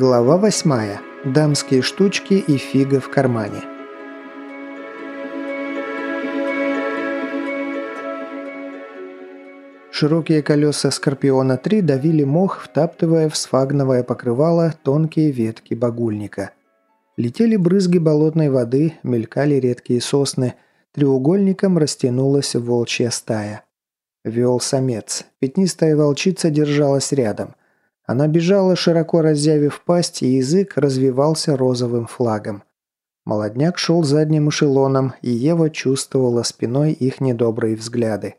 Глава восьмая. Дамские штучки и фига в кармане. Широкие колеса Скорпиона-3 давили мох, втаптывая в сфагновое покрывало тонкие ветки багульника. Летели брызги болотной воды, мелькали редкие сосны, треугольником растянулась волчья стая. Вел самец. Пятнистая волчица держалась рядом. Она бежала, широко разъявив пасть, и язык развивался розовым флагом. Молодняк шел задним эшелоном, и Ева чувствовала спиной их недобрые взгляды.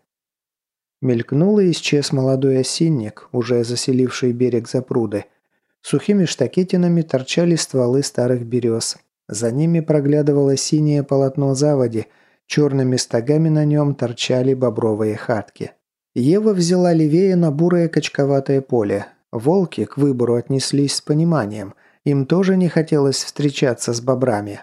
Мелькнул и исчез молодой осинник, уже заселивший берег запруды. Сухими штакетинами торчали стволы старых берез. За ними проглядывало синее полотно заводи, черными стогами на нем торчали бобровые хатки. Ева взяла левее на бурое качковатое поле, Волки к выбору отнеслись с пониманием. Им тоже не хотелось встречаться с бобрами.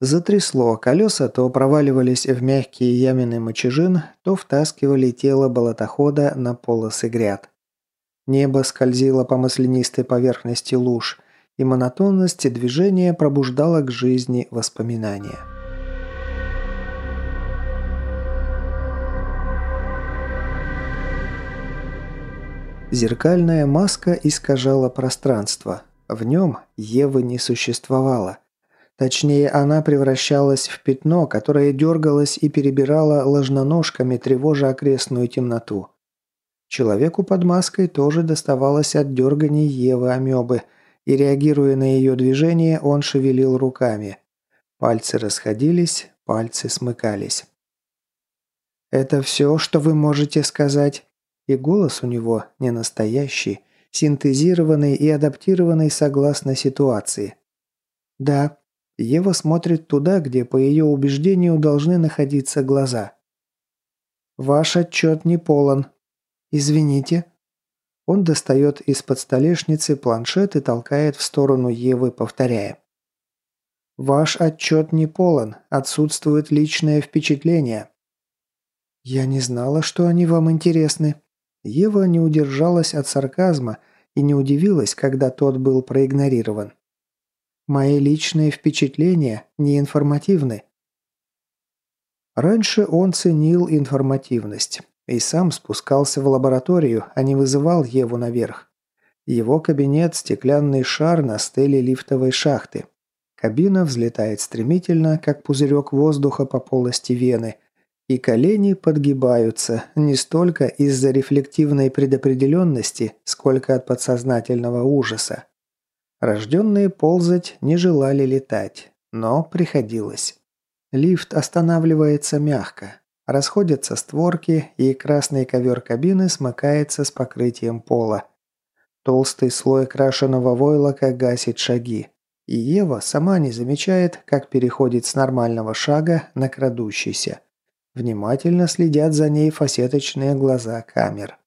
Затрясло, колеса то проваливались в мягкие ямины мочежин, то втаскивали тело болотохода на полосы гряд. Небо скользило по маслянистой поверхности луж, и монотонность движения пробуждала к жизни воспоминания. Зеркальная маска искажала пространство. В нем Евы не существовало. Точнее, она превращалась в пятно, которое дергалось и перебирало ложноножками, тревожа окрестную темноту. Человеку под маской тоже доставалось от дерганий Евы амебы, и, реагируя на ее движение, он шевелил руками. Пальцы расходились, пальцы смыкались. «Это все, что вы можете сказать?» И голос у него не настоящий, синтезированный и адаптированный согласно ситуации. Да, Ева смотрит туда, где, по ее убеждению, должны находиться глаза. «Ваш отчет не полон. Извините». Он достает из-под столешницы планшет и толкает в сторону Евы, повторяя. «Ваш отчет не полон. Отсутствует личное впечатление». «Я не знала, что они вам интересны», Ева не удержалась от сарказма и не удивилась, когда тот был проигнорирован. «Мои личные впечатления не информативны». Раньше он ценил информативность и сам спускался в лабораторию, а не вызывал Еву наверх. Его кабинет – стеклянный шар на стеле лифтовой шахты. Кабина взлетает стремительно, как пузырек воздуха по полости вены – и колени подгибаются не столько из-за рефлективной предопределенности, сколько от подсознательного ужаса. Рожденные ползать не желали летать, но приходилось. Лифт останавливается мягко. Расходятся створки, и красный ковер кабины смыкается с покрытием пола. Толстый слой крашеного войлока гасит шаги. И Ева сама не замечает, как переходит с нормального шага на крадущийся – Внимательно следят за ней фасеточные глаза камер.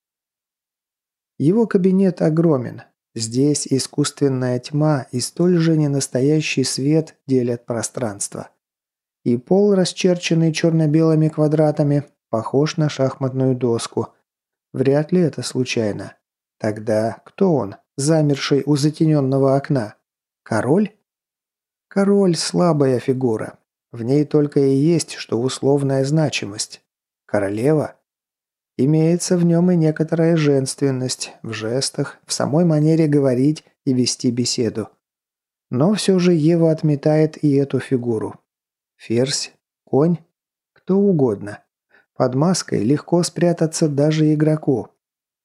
Его кабинет огромен. Здесь искусственная тьма и столь же ненастоящий свет делят пространство. И пол, расчерченный черно-белыми квадратами, похож на шахматную доску. Вряд ли это случайно. Тогда кто он, замерший у затененного окна? Король? Король – слабая фигура. В ней только и есть, что условная значимость. Королева? Имеется в нем и некоторая женственность в жестах, в самой манере говорить и вести беседу. Но все же Ева отметает и эту фигуру. Ферзь, конь, кто угодно. Под маской легко спрятаться даже игроку.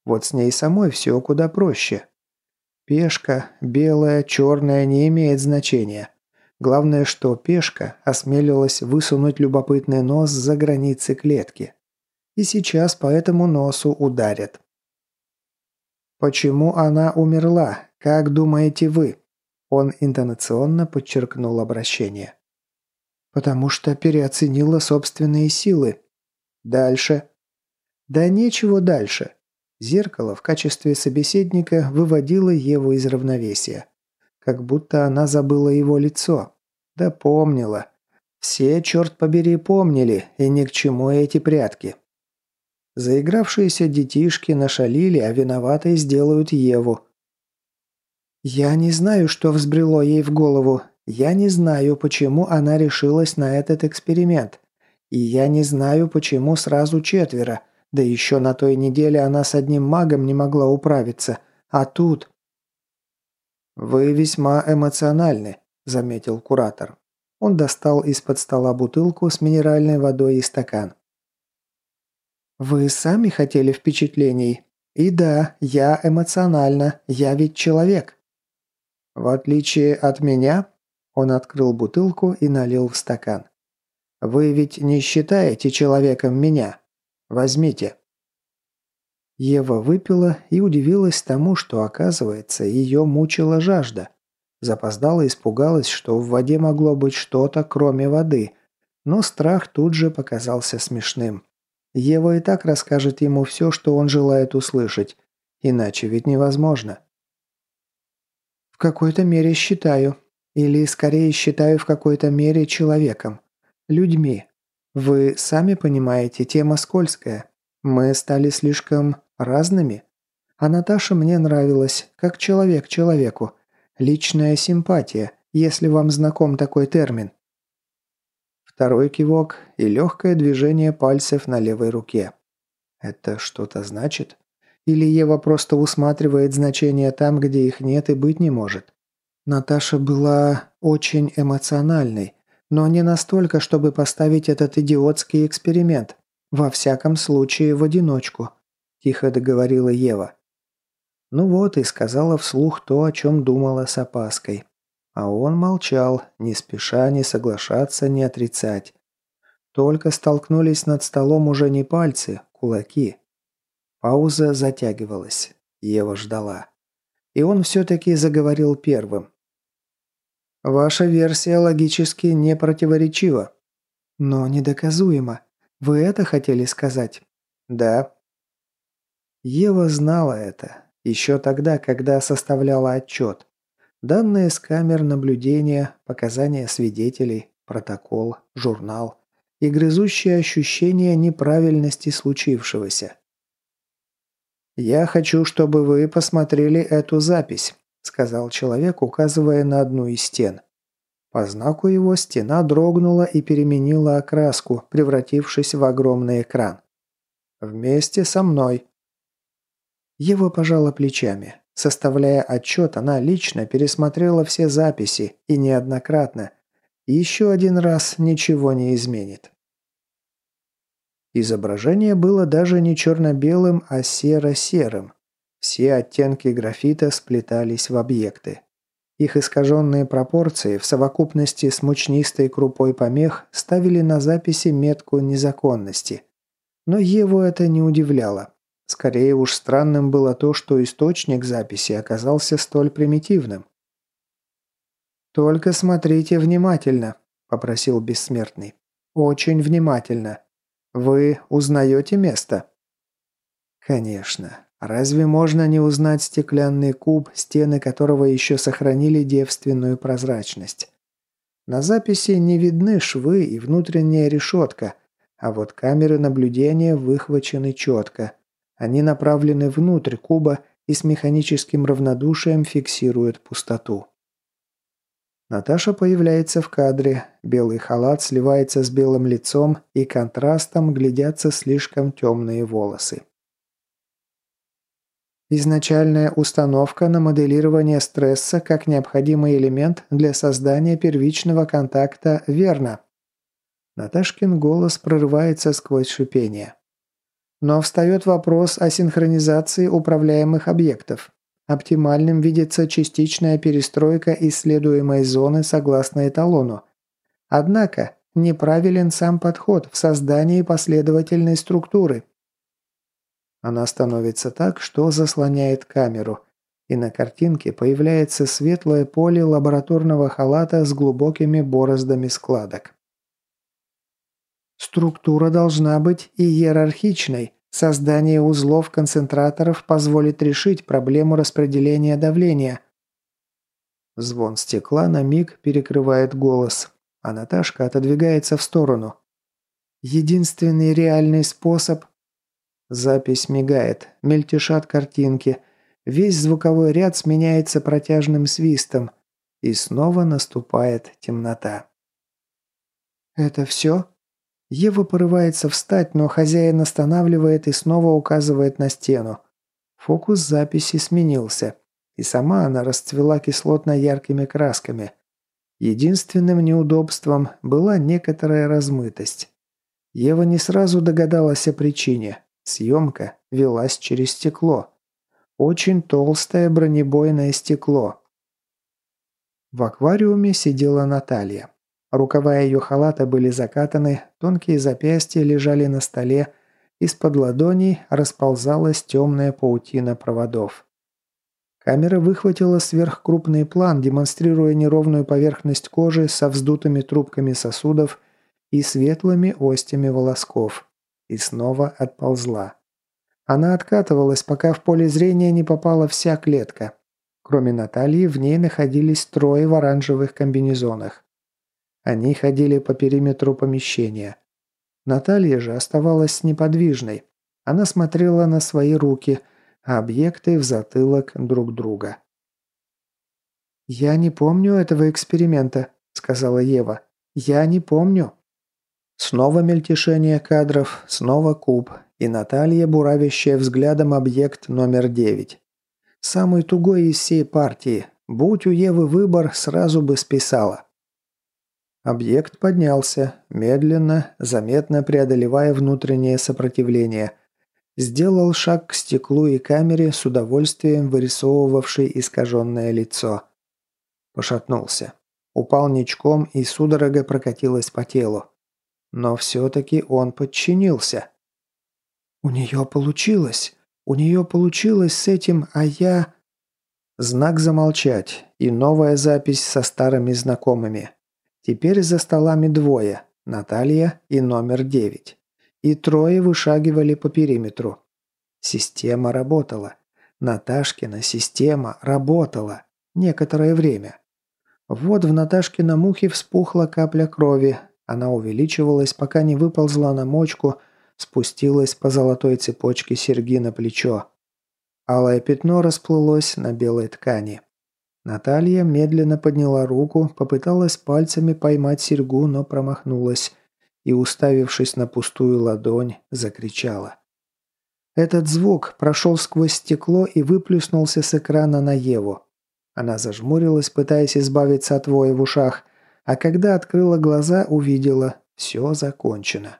Вот с ней самой все куда проще. Пешка, белая, черная, не имеет значения. Главное, что пешка осмелилась высунуть любопытный нос за границы клетки. И сейчас по этому носу ударят. «Почему она умерла? Как думаете вы?» Он интонационно подчеркнул обращение. «Потому что переоценила собственные силы. Дальше». «Да нечего дальше». Зеркало в качестве собеседника выводило Еву из равновесия. Как будто она забыла его лицо. Да помнила. Все, черт побери, помнили, и ни к чему эти прятки. Заигравшиеся детишки нашалили, а виноватой сделают Еву. Я не знаю, что взбрело ей в голову. Я не знаю, почему она решилась на этот эксперимент. И я не знаю, почему сразу четверо. Да еще на той неделе она с одним магом не могла управиться. А тут... «Вы весьма эмоциональны», – заметил куратор. Он достал из-под стола бутылку с минеральной водой и стакан. «Вы сами хотели впечатлений. И да, я эмоциональна, я ведь человек». «В отличие от меня», – он открыл бутылку и налил в стакан. «Вы ведь не считаете человеком меня? Возьмите». Ева выпила и удивилась тому, что, оказывается, ее мучила жажда. Запоздала испугалась, что в воде могло быть что-то, кроме воды, но страх тут же показался смешным. Ева и так расскажет ему все, что он желает услышать, иначе ведь невозможно. «В какой-то мере считаю. Или, скорее, считаю в какой-то мере человеком. Людьми. Вы сами понимаете, тема скользкая. Мы стали слишком разными. А Наташа мне нравилась, как человек человеку. Личная симпатия, если вам знаком такой термин. Второй кивок и легкое движение пальцев на левой руке. Это что-то значит? Или Ева просто усматривает значения там, где их нет и быть не может? Наташа была очень эмоциональной, но не настолько, чтобы поставить этот идиотский эксперимент. Во всяком случае, в одиночку. – тихо договорила Ева. Ну вот и сказала вслух то, о чем думала с опаской. А он молчал, не спеша ни соглашаться, ни отрицать. Только столкнулись над столом уже не пальцы, кулаки. Пауза затягивалась. Ева ждала. И он все-таки заговорил первым. «Ваша версия логически не противоречива». «Но недоказуема. Вы это хотели сказать?» «Да». Ева знала это. Еще тогда, когда составляла отчет. Данные с камер наблюдения, показания свидетелей, протокол, журнал и грызущее ощущение неправильности случившегося. «Я хочу, чтобы вы посмотрели эту запись», – сказал человек, указывая на одну из стен. По знаку его стена дрогнула и переменила окраску, превратившись в огромный экран. «Вместе со мной», Ева пожала плечами. Составляя отчет, она лично пересмотрела все записи, и неоднократно. Еще один раз ничего не изменит. Изображение было даже не черно-белым, а серо-серым. Все оттенки графита сплетались в объекты. Их искаженные пропорции в совокупности с мучнистой крупой помех ставили на записи метку незаконности. Но Еву это не удивляло. Скорее уж странным было то, что источник записи оказался столь примитивным. «Только смотрите внимательно», – попросил бессмертный. «Очень внимательно. Вы узнаете место?» «Конечно. Разве можно не узнать стеклянный куб, стены которого еще сохранили девственную прозрачность? На записи не видны швы и внутренняя решетка, а вот камеры наблюдения выхвачены четко, они направлены внутрь куба и с механическим равнодушием фиксируют пустоту. Наташа появляется в кадре, белый халат сливается с белым лицом и контрастом глядятся слишком темные волосы. Изначальная установка на моделирование стресса как необходимый элемент для создания первичного контакта верно. Наташкин голос прорывается сквозь шипение. Но встает вопрос о синхронизации управляемых объектов. Оптимальным видится частичная перестройка исследуемой зоны согласно эталону. Однако, неправилен сам подход в создании последовательной структуры. Она становится так, что заслоняет камеру, и на картинке появляется светлое поле лабораторного халата с глубокими бороздами складок. Структура должна быть иерархичной. Создание узлов концентраторов позволит решить проблему распределения давления. Звон стекла на миг перекрывает голос, а Наташка отодвигается в сторону. Единственный реальный способ... Запись мигает, мельтешат картинки. Весь звуковой ряд сменяется протяжным свистом, и снова наступает темнота. «Это все?» Ева порывается встать, но хозяин останавливает и снова указывает на стену. Фокус записи сменился, и сама она расцвела кислотно-яркими красками. Единственным неудобством была некоторая размытость. Ева не сразу догадалась о причине. Съемка велась через стекло. Очень толстое бронебойное стекло. В аквариуме сидела Наталья. Рукава ее халата были закатаны, тонкие запястья лежали на столе, из-под ладоней расползалась темная паутина проводов. Камера выхватила сверхкрупный план, демонстрируя неровную поверхность кожи со вздутыми трубками сосудов и светлыми остями волосков. И снова отползла. Она откатывалась, пока в поле зрения не попала вся клетка. Кроме Натальи, в ней находились трое в оранжевых комбинезонах. Они ходили по периметру помещения. Наталья же оставалась неподвижной. Она смотрела на свои руки, а объекты в затылок друг друга. «Я не помню этого эксперимента», — сказала Ева. «Я не помню». Снова мельтешение кадров, снова куб, и Наталья, буравящая взглядом объект номер девять. Самый тугой из всей партии. Будь у Евы выбор, сразу бы списала. Объект поднялся, медленно, заметно преодолевая внутреннее сопротивление. Сделал шаг к стеклу и камере с удовольствием вырисовывавший искаженное лицо. Пошатнулся. Упал ничком и судорога прокатилась по телу. Но все-таки он подчинился. «У нее получилось! У нее получилось с этим, а я...» Знак замолчать и новая запись со старыми знакомыми. Теперь за столами двое – Наталья и номер девять. И трое вышагивали по периметру. Система работала. Наташкина система работала. Некоторое время. Вот в Наташкином ухе вспухла капля крови. Она увеличивалась, пока не выползла на мочку – спустилась по золотой цепочке серьги на плечо. Алое пятно расплылось на белой ткани. Наталья медленно подняла руку, попыталась пальцами поймать серьгу, но промахнулась и, уставившись на пустую ладонь, закричала. Этот звук прошел сквозь стекло и выплюснулся с экрана на Еву. Она зажмурилась, пытаясь избавиться от воя в ушах, а когда открыла глаза, увидела – все закончено.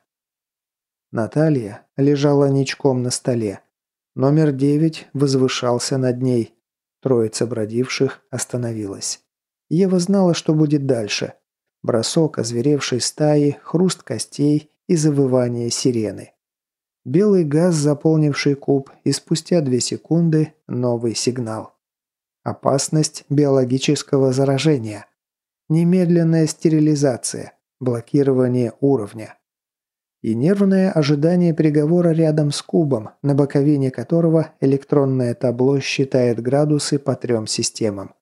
Наталья лежала ничком на столе. Номер девять возвышался над ней. Троица бродивших остановилась. Ева знала, что будет дальше. Бросок озверевшей стаи, хруст костей и завывание сирены. Белый газ, заполнивший куб, и спустя две секунды новый сигнал. Опасность биологического заражения. Немедленная стерилизация. Блокирование уровня и нервное ожидание приговора рядом с кубом, на боковине которого электронное табло считает градусы по трем системам.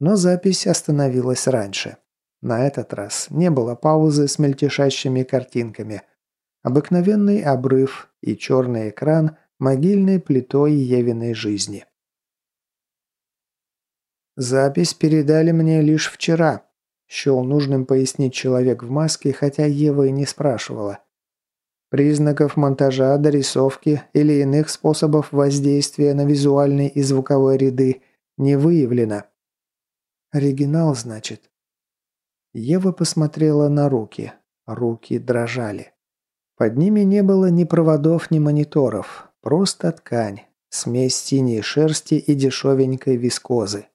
Но запись остановилась раньше. На этот раз не было паузы с мельтешащими картинками. Обыкновенный обрыв и черный экран могильной плитой Евиной жизни. «Запись передали мне лишь вчера», Счел нужным пояснить человек в маске, хотя Ева и не спрашивала. Признаков монтажа, дорисовки или иных способов воздействия на визуальные и звуковые ряды не выявлено. Оригинал, значит. Ева посмотрела на руки. Руки дрожали. Под ними не было ни проводов, ни мониторов. Просто ткань. Смесь синей шерсти и дешевенькой вискозы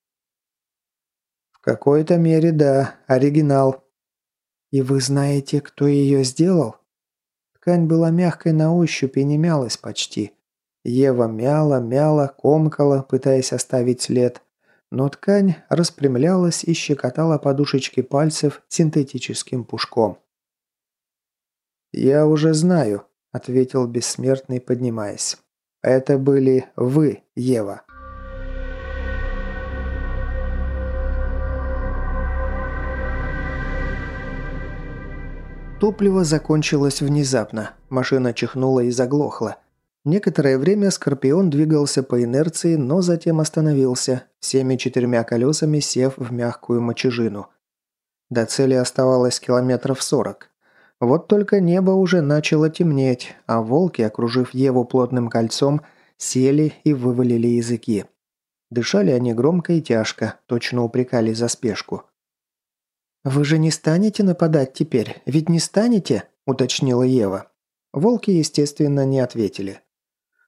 какой-то мере, да, оригинал. И вы знаете, кто ее сделал? Ткань была мягкой на ощупь и не мялась почти. Ева мяла, мяла, комкала, пытаясь оставить след. Но ткань распрямлялась и щекотала подушечки пальцев синтетическим пушком. «Я уже знаю», — ответил бессмертный, поднимаясь. «Это были вы, Ева». Топливо закончилось внезапно. Машина чихнула и заглохла. Некоторое время Скорпион двигался по инерции, но затем остановился, всеми четырьмя колесами сев в мягкую мочежину. До цели оставалось километров сорок. Вот только небо уже начало темнеть, а волки, окружив Еву плотным кольцом, сели и вывалили языки. Дышали они громко и тяжко, точно упрекали за спешку. «Вы же не станете нападать теперь, ведь не станете?» – уточнила Ева. Волки, естественно, не ответили.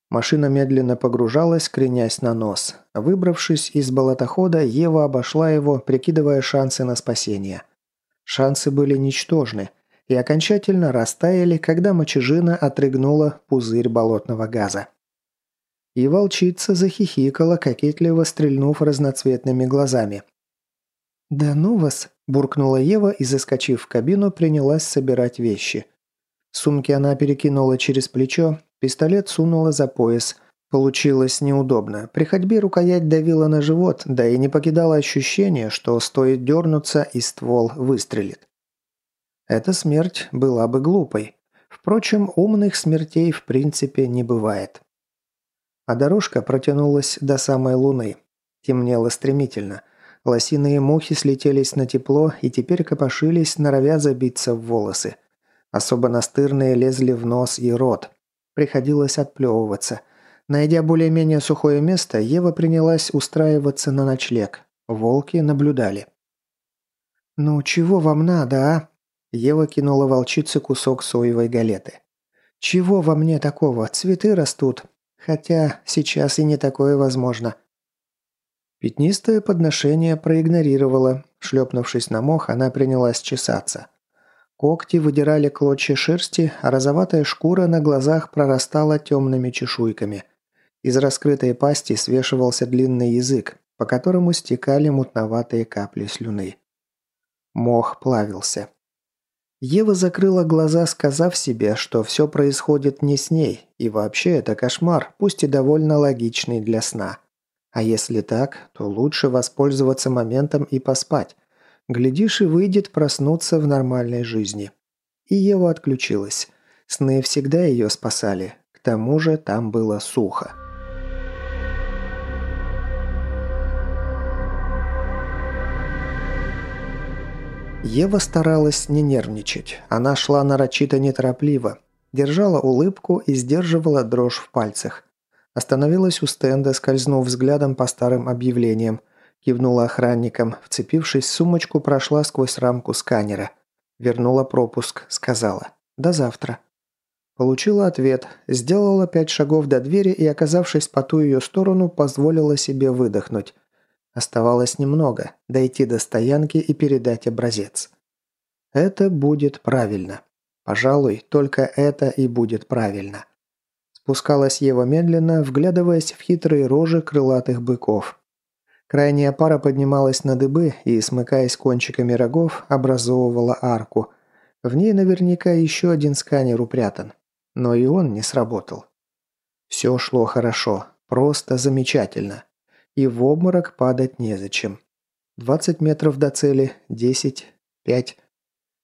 Машина медленно погружалась, кренясь на нос. Выбравшись из болотохода, Ева обошла его, прикидывая шансы на спасение. Шансы были ничтожны и окончательно растаяли, когда мочежина отрыгнула пузырь болотного газа. И волчица захихикала, кокетливо стрельнув разноцветными глазами. «Да ну вас!» – буркнула Ева и, заскочив в кабину, принялась собирать вещи. Сумки она перекинула через плечо, Пистолет сунула за пояс. Получилось неудобно. При ходьбе рукоять давила на живот, да и не покидало ощущение, что стоит дернуться и ствол выстрелит. Эта смерть была бы глупой. Впрочем, умных смертей в принципе не бывает. А дорожка протянулась до самой луны. Темнело стремительно. Лосиные мухи слетелись на тепло и теперь копошились, норовя забиться в волосы. Особо настырные лезли в нос и рот. Приходилось отплевываться. Найдя более-менее сухое место, Ева принялась устраиваться на ночлег. Волки наблюдали. «Ну чего вам надо, а?» Ева кинула волчице кусок соевой галеты. «Чего во мне такого? Цветы растут. Хотя сейчас и не такое возможно». Пятнистое подношение проигнорировала. Шлепнувшись на мох, она принялась чесаться. Когти выдирали клочья шерсти, а розоватая шкура на глазах прорастала темными чешуйками. Из раскрытой пасти свешивался длинный язык, по которому стекали мутноватые капли слюны. Мох плавился. Ева закрыла глаза, сказав себе, что все происходит не с ней, и вообще это кошмар, пусть и довольно логичный для сна. А если так, то лучше воспользоваться моментом и поспать, Глядишь, и выйдет проснуться в нормальной жизни. И Ева отключилась. Сны всегда ее спасали. К тому же там было сухо. Ева старалась не нервничать. Она шла нарочито неторопливо. Держала улыбку и сдерживала дрожь в пальцах. Остановилась у стенда, скользнув взглядом по старым объявлениям – Кивнула охранникам, вцепившись в сумочку, прошла сквозь рамку сканера. Вернула пропуск, сказала «До завтра». Получила ответ, сделала пять шагов до двери и, оказавшись по ту ее сторону, позволила себе выдохнуть. Оставалось немного – дойти до стоянки и передать образец. Это будет правильно. Пожалуй, только это и будет правильно. Спускалась Ева медленно, вглядываясь в хитрые рожи крылатых быков. Крайняя пара поднималась на дыбы и, смыкаясь кончиками рогов, образовывала арку. В ней наверняка еще один сканер упрятан. Но и он не сработал. Все шло хорошо, просто замечательно. И в обморок падать незачем. 20 метров до цели, 10, 5.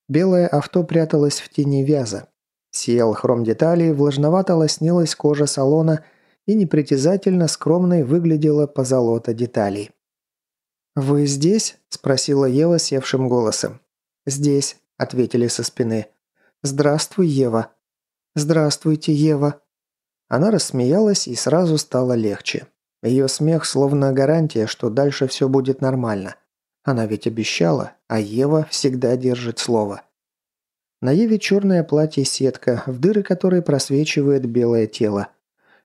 Белое авто пряталось в тени вяза. Сиял хром деталей, влажновато лоснилась кожа салона – и непритязательно скромной выглядела позолота деталей. «Вы здесь?» – спросила Ева севшим голосом. «Здесь», – ответили со спины. «Здравствуй, Ева». «Здравствуйте, Ева». Она рассмеялась и сразу стало легче. Ее смех словно гарантия, что дальше все будет нормально. Она ведь обещала, а Ева всегда держит слово. На Еве черное платье-сетка, в дыры которой просвечивает белое тело.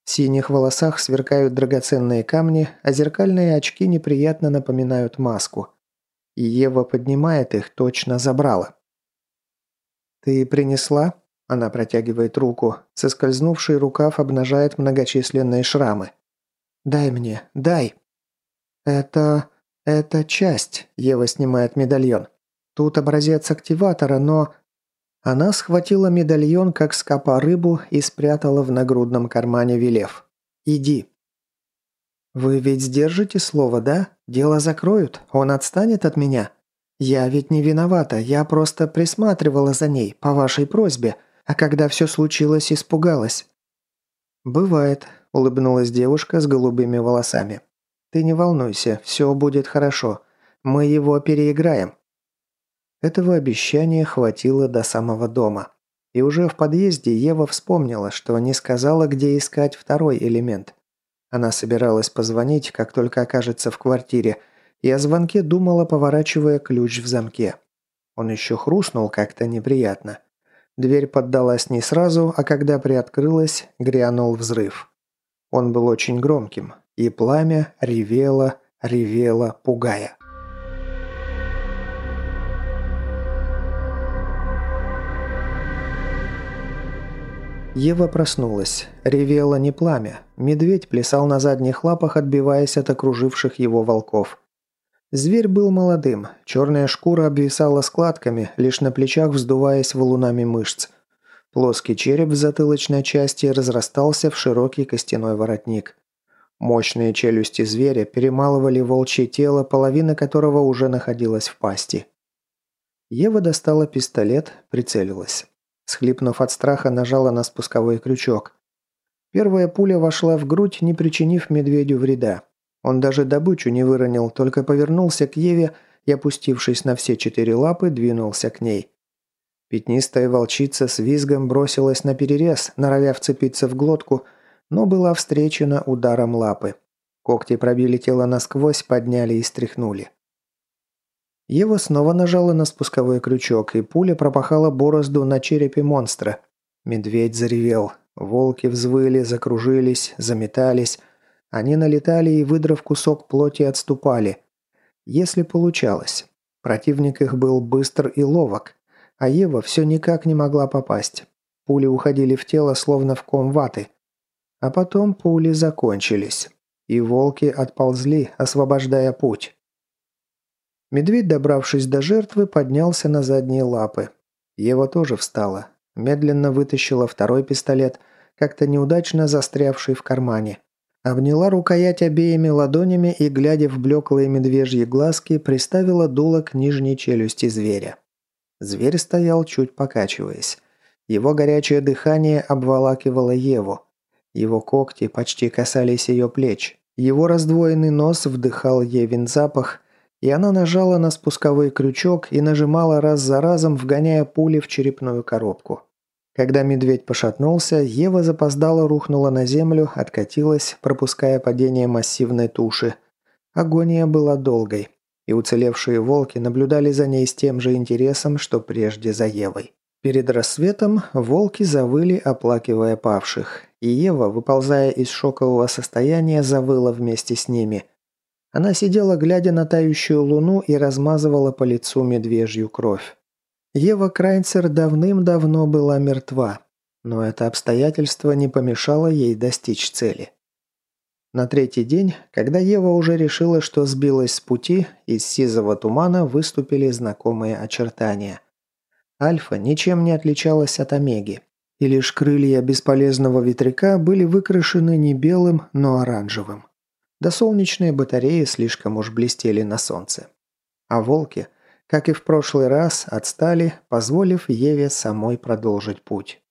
В синих волосах сверкают драгоценные камни, а зеркальные очки неприятно напоминают маску. И Ева поднимает их, точно забрала. «Ты принесла?» Она протягивает руку. Соскользнувший рукав обнажает многочисленные шрамы. «Дай мне, дай!» «Это... это часть», — Ева снимает медальон. «Тут образец активатора, но она схватила медальон, как скопа рыбу, и спрятала в нагрудном кармане, велев. «Иди». «Вы ведь сдержите слово, да? Дело закроют, он отстанет от меня. Я ведь не виновата, я просто присматривала за ней, по вашей просьбе, а когда все случилось, испугалась». «Бывает», – улыбнулась девушка с голубыми волосами. «Ты не волнуйся, все будет хорошо. Мы его переиграем». Этого обещания хватило до самого дома. И уже в подъезде Ева вспомнила, что не сказала, где искать второй элемент. Она собиралась позвонить, как только окажется в квартире, и о звонке думала, поворачивая ключ в замке. Он еще хрустнул как-то неприятно. Дверь поддалась не сразу, а когда приоткрылась, грянул взрыв. Он был очень громким, и пламя ревело, ревело, пугая. Ева проснулась. Ревело не пламя. Медведь плясал на задних лапах, отбиваясь от окруживших его волков. Зверь был молодым, черная шкура обвисала складками, лишь на плечах вздуваясь валунами мышц. Плоский череп в затылочной части разрастался в широкий костяной воротник. Мощные челюсти зверя перемалывали волчье тело, половина которого уже находилась в пасти. Ева достала пистолет, прицелилась. Схлипнув от страха, нажала на спусковой крючок. Первая пуля вошла в грудь, не причинив медведю вреда. Он даже добычу не выронил, только повернулся к Еве и, опустившись на все четыре лапы, двинулся к ней. Пятнистая волчица с визгом бросилась на перерез, норовя вцепиться в глотку, но была встречена ударом лапы. Когти пробили тело насквозь, подняли и стряхнули. Ева снова нажала на спусковой крючок, и пуля пропахала борозду на черепе монстра. Медведь заревел. Волки взвыли, закружились, заметались, они налетали и, выдрав кусок плоти, отступали. Если получалось. Противник их был быстр и ловок, а Ева все никак не могла попасть. Пули уходили в тело, словно в ком ваты. А потом пули закончились, и волки отползли, освобождая путь. Медведь, добравшись до жертвы, поднялся на задние лапы. Ева тоже встала. Медленно вытащила второй пистолет, как-то неудачно застрявший в кармане. Обняла рукоять обеими ладонями и, глядя в блеклые медвежьи глазки, приставила дуло к нижней челюсти зверя. Зверь стоял, чуть покачиваясь. Его горячее дыхание обволакивало Еву. Его когти почти касались ее плеч. Его раздвоенный нос вдыхал Евин запах, и она нажала на спусковой крючок и нажимала раз за разом, вгоняя пули в черепную коробку. Когда медведь пошатнулся, Ева запоздала рухнула на землю, откатилась, пропуская падение массивной туши. Агония была долгой, и уцелевшие волки наблюдали за ней с тем же интересом, что прежде за Евой. Перед рассветом волки завыли, оплакивая павших, и Ева, выползая из шокового состояния, завыла вместе с ними. Она сидела, глядя на тающую луну, и размазывала по лицу медвежью кровь. Ева Крайнцер давным-давно была мертва, но это обстоятельство не помешало ей достичь цели. На третий день, когда Ева уже решила, что сбилась с пути, из сизого тумана выступили знакомые очертания. Альфа ничем не отличалась от Омеги, и лишь крылья бесполезного ветряка были выкрашены не белым, но оранжевым. Да солнечные батареи слишком уж блестели на солнце. А волки – как и в прошлый раз, отстали, позволив Еве самой продолжить путь.